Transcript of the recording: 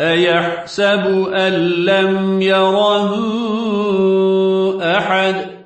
أيحسب أن لم يره أحد؟